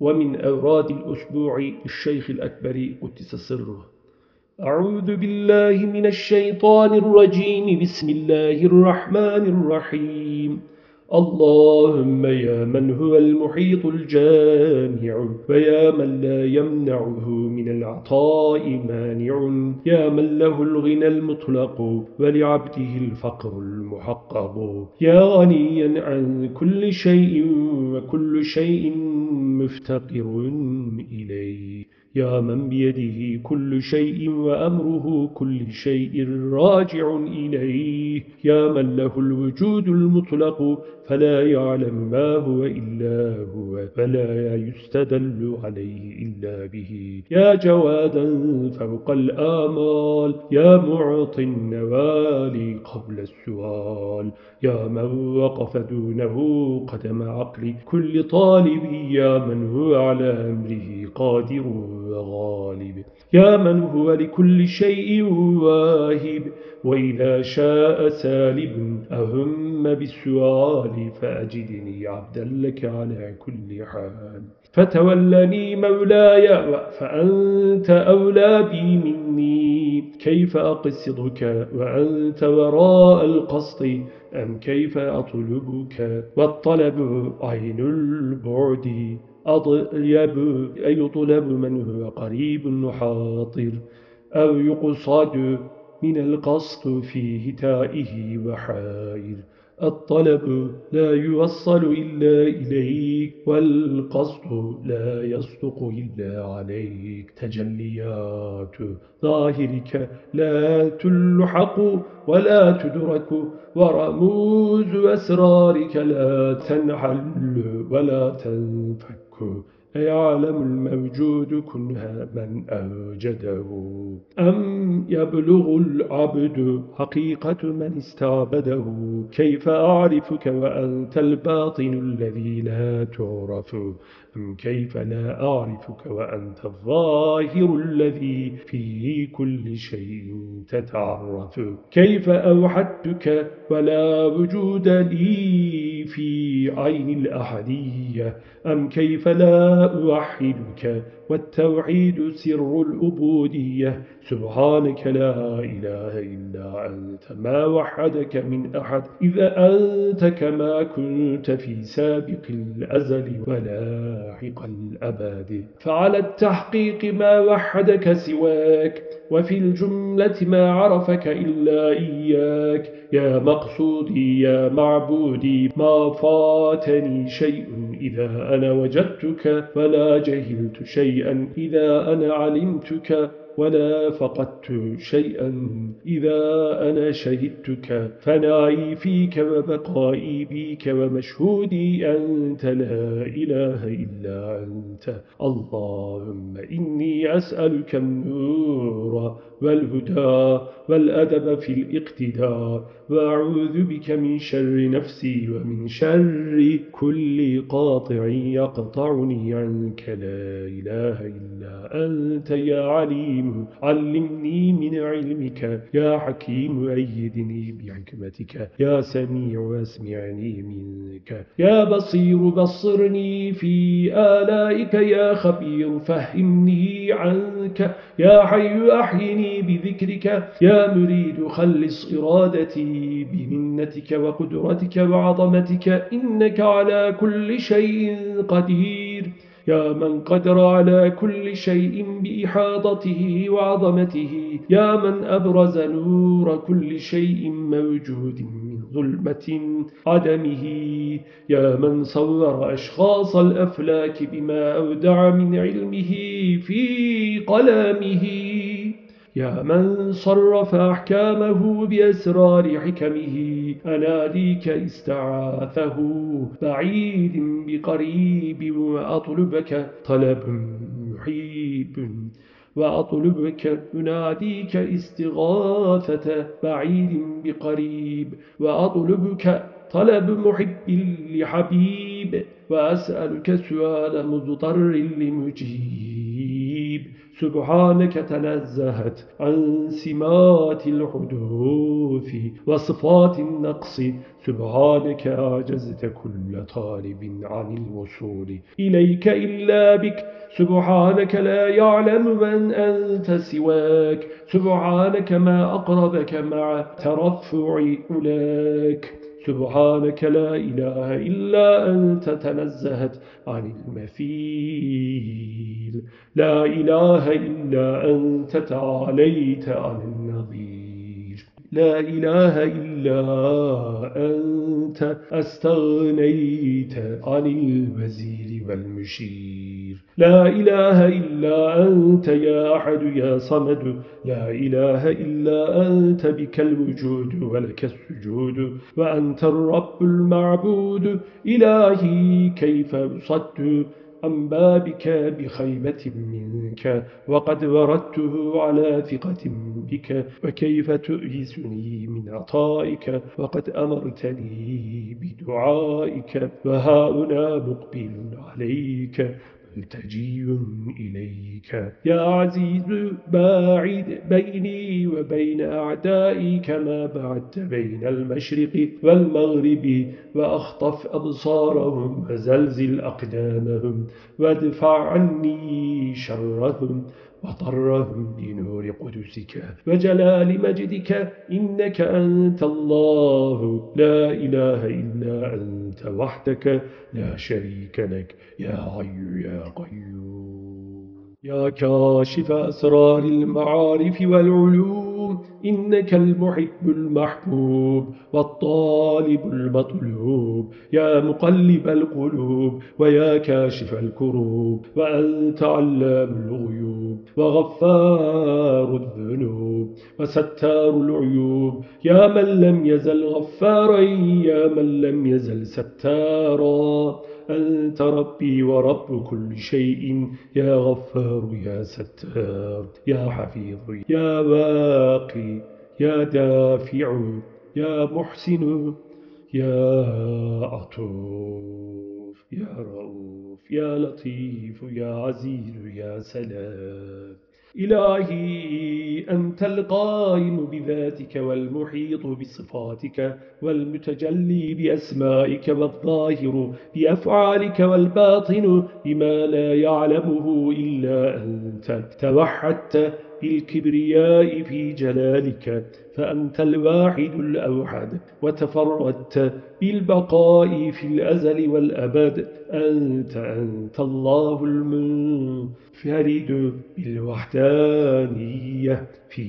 ومن أوراد الأسبوع الشيخ الأكبر قدس سره. أعوذ بالله من الشيطان الرجيم. بسم الله الرحمن الرحيم. اللهم يا من هو المحيط الجامع ويا من لا يمنعه من العطاء مانع يا من له الغنى المطلق ولعبده الفقر المحقق. يا غنيا عن كل شيء وكل شيء مفتقر إليه يا من بيده كل شيء وأمره كل شيء راجع إليه. يا من له الوجود المطلق فلا يعلم ما هو إلا هو فلا يستدل عليه إلا به. يا جوادا فوق الآمال يا معطي النوال قبل السؤال. يا من وقف دونه قدم عقل كل طالب يا من هو على أمره قادر وغالب يا من هو لكل شيء واهب؟ وإذا شاء سالب أهم بالسؤال فأجدني عبدا لك على كل حال. فتولني مولاي فأنت أولى بي مني. كيف أقصدك؟ وأنت وراء القصد أم كيف أطلبك؟ والطلب عين البعد. أطيب أي يطلب من هو قريب حاطر أو يقصد من القصد في هتائه وحائر. الطلب لا يوصل إلا إليك والقصد لا يصدق إلا عليك. تجليات ظاهرك لا تلحق ولا تدرك ورموز أسرارك لا تنحل ولا تنفك. يعلم الموجود كنها من أوجده. أم يبلغ العبد حقيقة من استعبده؟ كيف أعرفك وأنت الباطن الذي لا تعرف؟ أم كيف لا أعرفك وأنت الظاهر الذي في كل شيء تتعرف؟ كيف أوحدتك ولا وجود لي في عين الأحدية أم كيف لا أوحدك؟ والتوحيد سر الأبودية سبحانك لا إله إلا أنت. ما وحدك من أحد. إذا أنت كما كنت في سابق الأزل ولاحق الأباد فعلى التحقيق ما وحدك سواك. وفي الجملة ما عرفك إلا إياك. يا مقصودي يا معبودي ما فاتني شيء إذا أنا وجدتك ولا جهلت شيئا. إذا أنا علمتك ولا فقدت شيئا. إذا أنا شهدتك فنعي فيك وبقائي بيك ومشهودي أنت لا إله إلا أنت. اللهم إني أسألك النور والهدى والأدب في الاقتداء وأعوذ بك من شر نفسي ومن شر كل قاطع يقطعني عنك لا إله إلا أنت يا عليم علمني من علمك يا حكيم أيدني بحكمتك يا سميع أسمعني منك يا بصير بصرني في آلائك يا خبير فهمني عنك يا حي أحيني بذكرك يا مريد خلص إرادتي بمنتك وقدرتك وعظمتك إنك على كل شيء قدير. يا من قدر على كل شيء بإحاطته وعظمته يا من أبرز نور كل شيء موجود. ظلمة عدمه. يا من صور أشخاص الأفلاك بما أودع من علمه في قلمه. يا من صرف أحكامه بأسرار حكمه. أناديك استعاثه. بعيد بقريب وأطلبك طلب محيب. وأطلبك أناديك استغاثة بعيد بقريب وأطلبك طلب محب لحبيب وأسألك سؤال مضطر لمجيب. سبحانك تنزهت عن سمات الحدوث وصفات النقص. سبحانك أعجزت كل طالب عن الوصول إليك إلا بك. سبحانك لا يعلم من أنت سواك. سبحانك ما أقربك مع ترفع أولاك سبحانك لا إله إلا أنت تنزهت عن المثيل. لا إله إلا أنت تعاليت عن النظير. لا إله إلا أنت أستغنيت عن الوزير والمشير. لا إله إلا أنت يا أحد يا صمد. لا إله إلا أنت بك الوجود ولك السجود وأنت الرب المعبود. إلهي كيف أصد عن بابك بخيبة منك وقد وردته على ثقة بك. وكيف تؤيسني من عطائك وقد أمرتني بدعائك. وهاؤنا مقبل عليك. ملتجي إليك. يا عزيز باعد بيني وبين أعدائي كما بعدت بين المشرق والمغرب وأخطف أبصارهم وزلزل أقدامهم وادفع عني شرهم. وطرهم بنور قدسك وجلال مجدك إنك أنت الله. لا إله إلا أنت وحدك لا شريك لك. يا حي يا قيوم. يا كاشف أسرار المعارف والعلوم. إنك المحب المحبوب والطالب المطلوب. يا مقلب القلوب ويا كاشف الكروب وأنت علام الغيوب وغفار الذنوب وستار العيوب. يا من لم يزل غفارا يا من لم يزل ستارا. أنت ربي ورب كل شيء. يا غفار يا ستار يا حفيظ يا باقي يا دافع يا محسن يا عطوف يا رؤوف يا لطيف يا عزيز يا سلام. إلهي أنت القائم بذاتك والمحيط بصفاتك والمتجلي بأسمائك والظاهر بأفعالك والباطن بما لا يعلمه إلا أنت. توحدت بالكبرياء في جلالك فأنت الواحد الأوحد. وتفردت بالبقاء في الأزل والأبد أنت أنت الله المنفرد بالوحدانية. في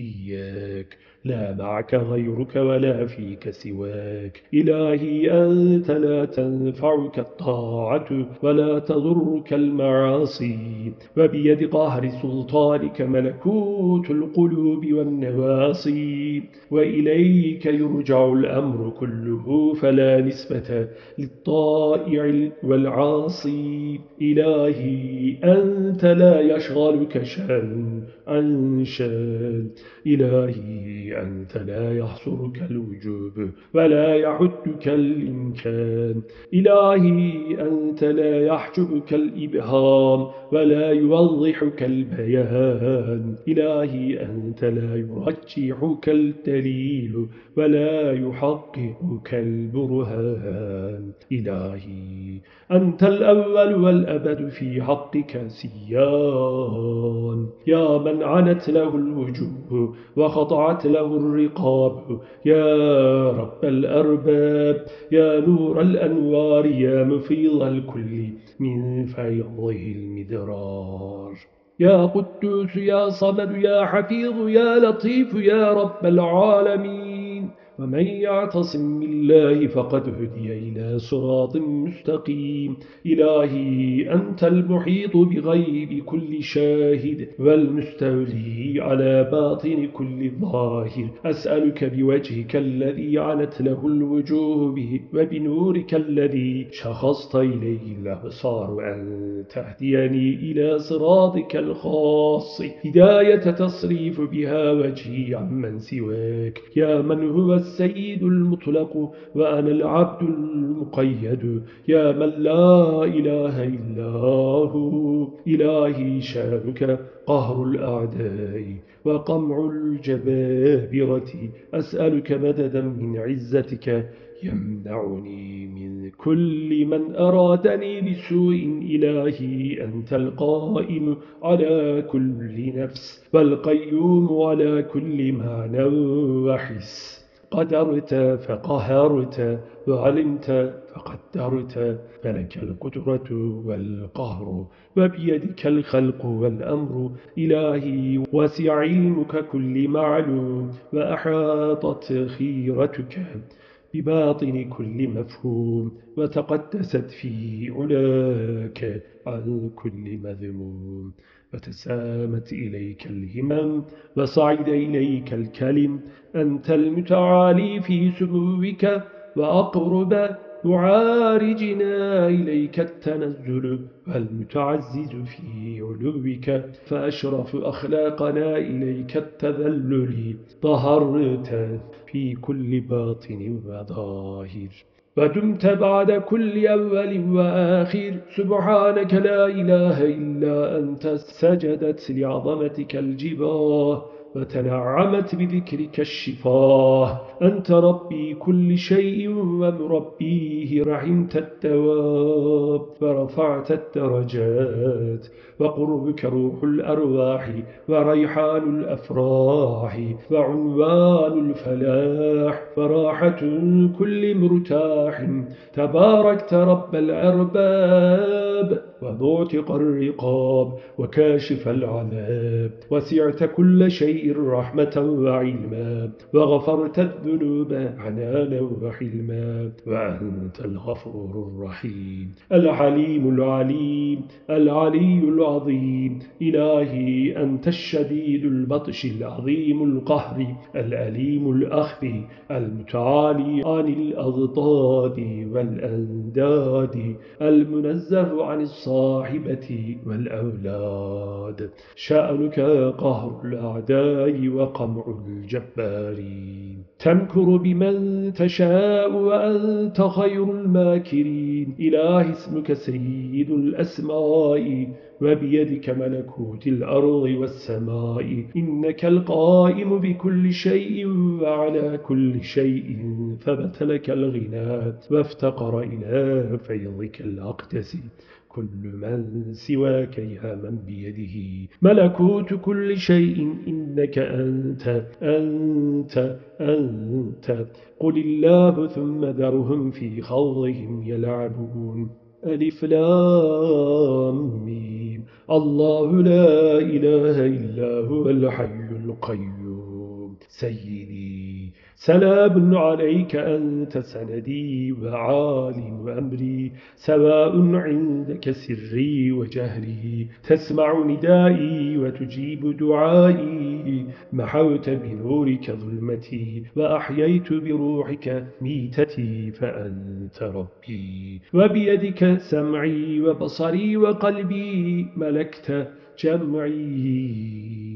إياك. لا معك غيرك ولا فيك سواك. إلهي أنت لا تنفعك الطاعة ولا تضرك المعاصي. وبيد قهر سلطانك ملكوت القلوب والنواصي. وإليك يرجع الأمر كله فلا نسبة للطائع والعاصي. إلهي أنت لا يشغلك شأن شأن إلهي أنت لا يحصرك الوجوب ولا يحدك الإمكان. إلهي أنت لا يحجبك الإبهام ولا يوضحك البيان. إلهي أنت لا يرجحك الدليل ولا يحققك البرهان. إلهي أنت الأول والأبد في حقك سيان يا من عنت له الوجوه وخضعت له الرقاب. يا رب الأرباب يا نور الأنوار يا مفيض الكل من فيضه المدرار. يا قدوس يا صمد يا حفيظ يا لطيف يا رب العالمين. ومن يعتصم بالله فقد هدي إلى صراط مستقيم. إلهي أنت المحيط بغيب كل شاهد والمستولي على باطن كل ظاهر. أسألك بوجهك الذي عنت له الوجوه به وبنورك الذي شخصت إليه الأبصار أن تهديني إلى صراطك الخاص. هداية تصريف بها وجهي عمن سواك. يا من هو السيد المطلق وأنا العبد المقيد. يا من لا إله إلا هو إلهي شأنك قهر الأعداء وقمع الجبابرة. أسألك مددا من عزتك يمنعني من كل من أرادني بسوء إلهي أنت القائم على كل نفس والقيوم على كل معنى وحس قدرت فقهرت وعلمت فقدرت فلك القدرة والقهر وبيدك الخلق والأمر إلهي وسع علمك كل معلوم وأحاطت خيرتك. بباطن كل مفهوم وتقدست في علاك عن كل مذموم. وتسامت إليك الهمم وصعد إليك الكلم. أنت المتعالي في سموك وأقرب معارجنا إليك التنزل والمتعزز في علوك فأشرف أخلاقنا إليك التذلل طهرت في كل باطن وظاهر. ودمت بعد كل أول وآخر. سبحانك لا إله إلا أنت سجدت لعظمتك الجباه. وتنعمت بذكرك الشفاه. أنت ربي كل شيء ومربيه. رحمت التواب فرفعت الدرجات. وقربك روح الأرواح وريحان الأفراح وعنوان الفلاح وراحة كل مرتاح. تباركت رب الأرباب. ومعتق الرقاب وكاشف العذاب وسعت كل شيء رحمة وعلما وغفرت الذنوب عنانا وحلما وأنت الغفور الرحيم الحليم العليم العلي العظيم إلهي أنت الشديد البطش العظيم القهر الأليم الأخذ المتعالي عن الأضطاد والأنداد المنزه عن الصاحبة والأولاد. شأنك قهر الأعداء وقمع الجبارين تمكر بمن تشاء وأنت خير الماكرين. إله اسمك سيد الأسماء وبيدك ملكوت الأرض والسماء. إنك القائم بكل شيء وعلى كل شيء. ثبت لك الغنى وافتقر إلى فيضك الأقدس. كل من سواك يا من بيده. ملكوت كل شيء إنك أنت أنت أنت. قل الله ثم ذرهم في خوضهم يلعبون. ألف لام ميم. الله لا إله إلا هو الحي القيوم. سيدي سلام عليك أنت سندي وعالم أمري. سواء عندك سري وجهري تسمع ندائي وتجيب دعائي. محوت بنورك ظلمتي وأحييت بروحك ميتتي فأنت ربي. وبيدك سمعي وبصري وقلبي ملكت جمعي.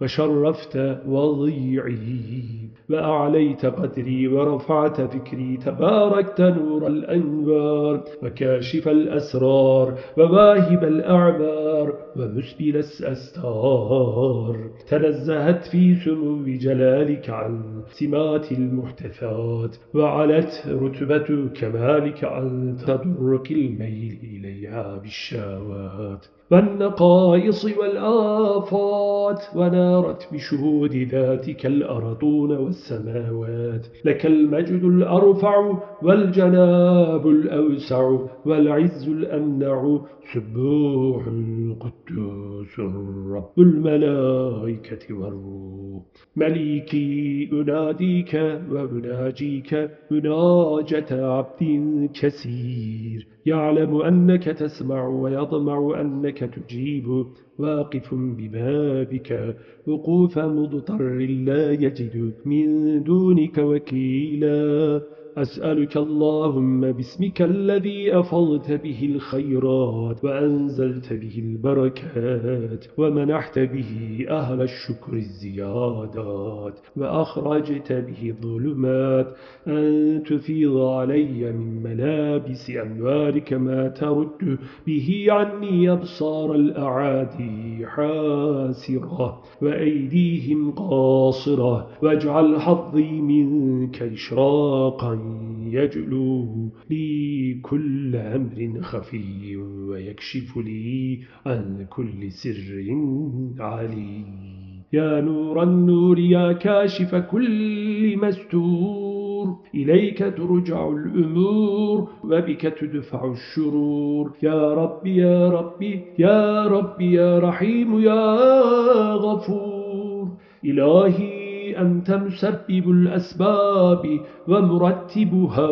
وشرفت وضيعي وأعليت قدري ورفعت فكري. تباركت نور الأنوار وكاشف الأسرار وواهب الأعمار ومسبل الأستار. تنزهت في سمو جلالك عن سمات المحدثات وعلت رتبة كمالك عن تدرك الميل إليها بالشاوات والنقائص والآفات ونارت بشهود ذاتك الأرضون والسماوات. لك المجد الأرفع والجناب الأوسع والعز الأمنع. سبوح قدوس رب الملائكة والروح. مليكي أناديك وأناجيك مناجة عبد كثير. يعلم أنك تسمع ويضمع أنك تجيب واقف ببابك. وقوف مضطر لا يجد من دونك وكيلا. أسألك اللهم باسمك الذي أفضت به الخيرات وأنزلت به البركات ومنحت به أهل الشكر الزيادات وأخرجت به الظلمات أن تفيض علي من ملابس أنوارك ما ترد به عني أبصار الأعادي حاسرة وأيديهم قاصرة واجعل حظي منك إشراقا يجلو لي كل أمر خفي ويكشف لي عن كل سر علي. يا نور النور يا كاشف كل مستور إليك ترجع الأمور وبك تدفع الشرور. يا ربي يا ربي يا ربي يا رحيم يا غفور. إلهي أنت مسبب الأسباب ومرتبها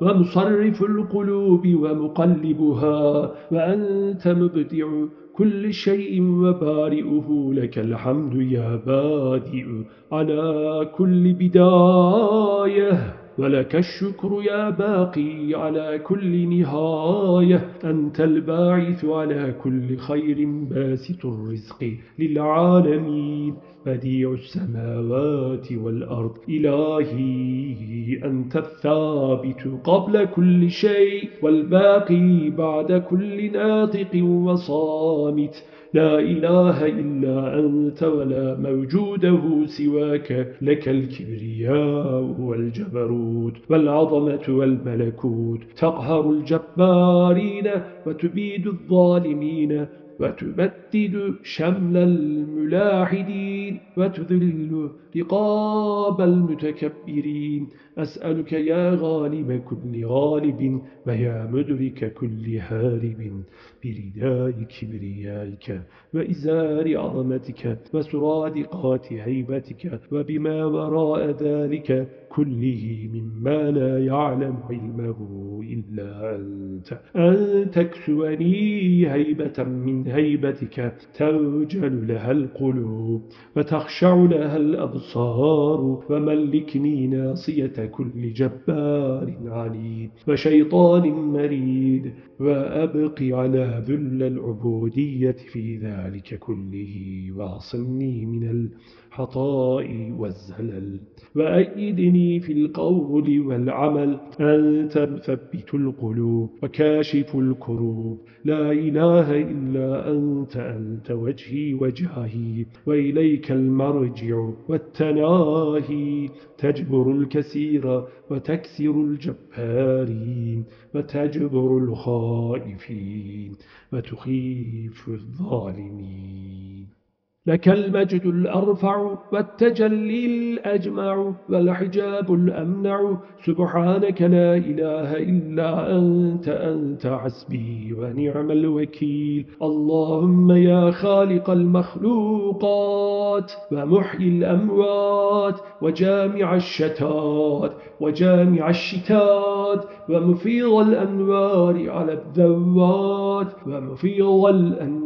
ومصرف القلوب ومقلبها وأنت مبدع كل شيء وبارئه لك الحمد يا بادئ على كل بداية. ولك الشكر يا باقي على كل نهاية أنت الباعث على كل خير باسط الرزق للعالمين بديع السماوات والأرض إلهي أنت الثابت قبل كل شيء والباقي بعد كل ناطق وصامت لا إله إلا أنت ولا موجوده سواك. لك الكبرياء والجبروت والعظمة والملكوت. تقهر الجبارين وتبيد الظالمين وتبدد شمل الملاحدين وتذل رقاب المتكبرين. أسألك يا غالب كل غالب ويا مدرك كل هارب برداء كبريائك وإزار عظمتك وسرادقات هيبتك وبما وراء ذلك كله مما لا يعلم علمه إلا أنت. أن تكسوني هيبة من هيبتك توجل لها القلوب وتخشع لها الأبصار وملكني ناصية كل جبار عنيد وشيطان مريد وأبقي على ذل العبودية في ذلك كله واعصمني من الحطاء والزلل. وأيدني في القول والعمل أنت مثبت القلوب وكاشف الكروب. لا إله إلا أنت أنت وجهي وجاهي وإليك المرجع والتناهي. تجبر الكثير وتكسر الجبارين وتجبر الخائفين. وتخيف الظالمين. لك المجد الأرفع والتجلي الأجمع والحجاب الأمنع. سبحانك لا إله إلا أنت أنت حسبي ونعم الوكيل. اللهم يا خالق المخلوقات ومحيي الأموات وجامع الشتات وجامع الشتات ومفيض الأنوار على الذوات ومفيض الأنوار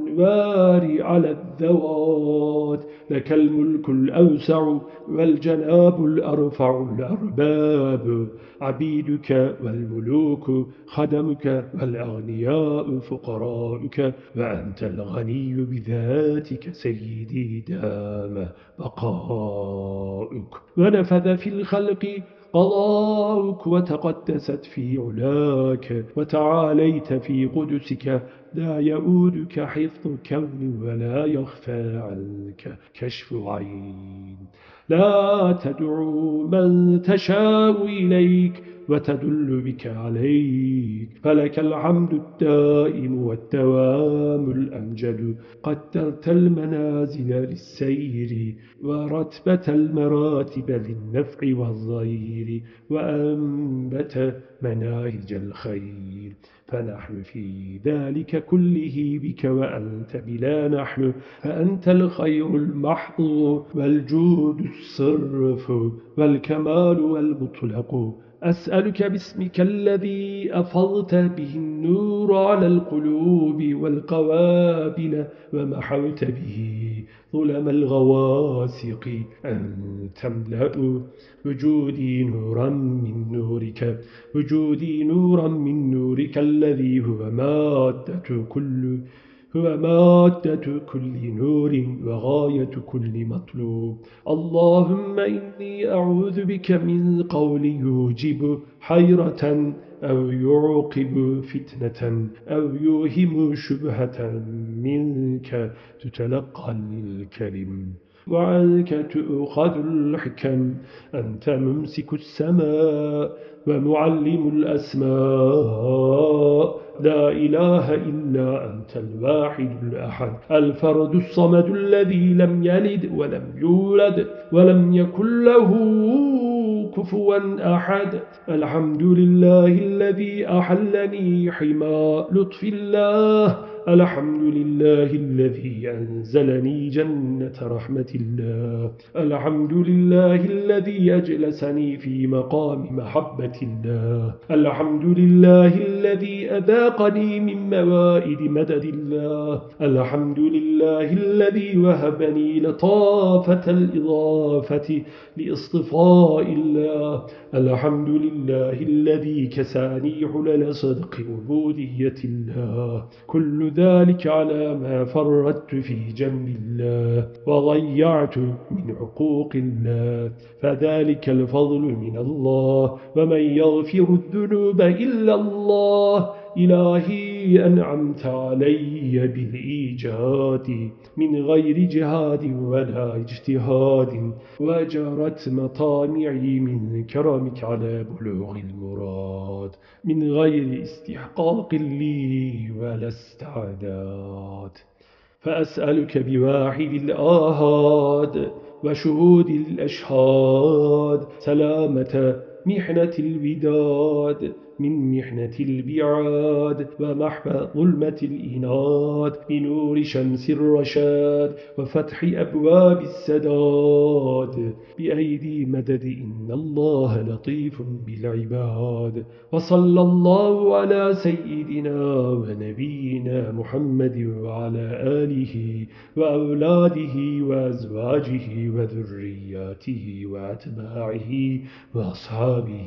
على الذوات لك الملك الأوسع والجناب الأرفع الأرباب. عبيدك والملوك خدمك والأغنياء فقراءك وأنت الغني بذاتك سيدي دام بقاؤك ونفذ في الخلق قضاؤك وتقدست في علاك وتعاليت في قدسك لا يؤودك حفظ كون ولا يخفى عنك. كشف عين. لا تدعو من تشاء إليك وتدل بك عليك فلك الحمد الدائم والدوام الأمجد قدرت المنازل للسير ورتبة المراتب للنفع والظهير وأنبت مناهج الخير. فنحن في ذلك كله بك وأنت بلا نحن فأنت الخير المحض والجود الصرف والكمال والمطلق. أسألك باسمك الذي أفضت به النور على القلوب والقوابل ومحوت به ظلم الغواسق أن تملأ وجودي نورا من نورك وجودي نورا من نورك الذي هو مادة كل هو مادة كل نور وغاية كل مطلوب. اللهم إني أعوذ بك من قول يوجب حيرة أو يعقب فتنة أو يوهم شبهة منك تتلقى الكلم. وعنك تؤخذ الحكم. أنت ممسك السماء ومعلم الأسماء. لا إله إلا أنت الواحد الأحد الفرد الصمد الذي لم يلد ولم يولد ولم يكن له كفوا أحد الحمد لله الذي أحلني حما لطف الله الحمد لله الذي أنزلني جنة رحمة الله. الحمد لله الذي أجلسني في مقام محبة الله. الحمد لله الذي أذاقني من موائد مدد الله. الحمد لله الذي وهبني لطافة الإضافة لإصطفاء الله. الحمد لله الذي كساني حلل صدق عبودية الله. كل ذلك على ما فردت في جنب الله وضيعت من عقوق الله فذلك الفضل من الله ومن يغفر الذنوب إلا الله. إلهي أنعمت علي بالإيجاد من غير جهاد ولا اجتهاد وجرت مطامعي من كرمك على بلوغ المراد من غير استحقاق لي ولا استعداد. فأسألك بواحد الآهاد وشهود الأشهاد سلامة محنة الوداد من محنة البعاد ومحو ظلمة الإناد بنور شمس الرشاد وفتح أبواب السداد بأيدي مدد إن الله لطيف بالعباد وصلى الله على سيدنا ونبينا محمد وعلى آله وأولاده وأزواجه وذرياته وأتباعه وأصحابه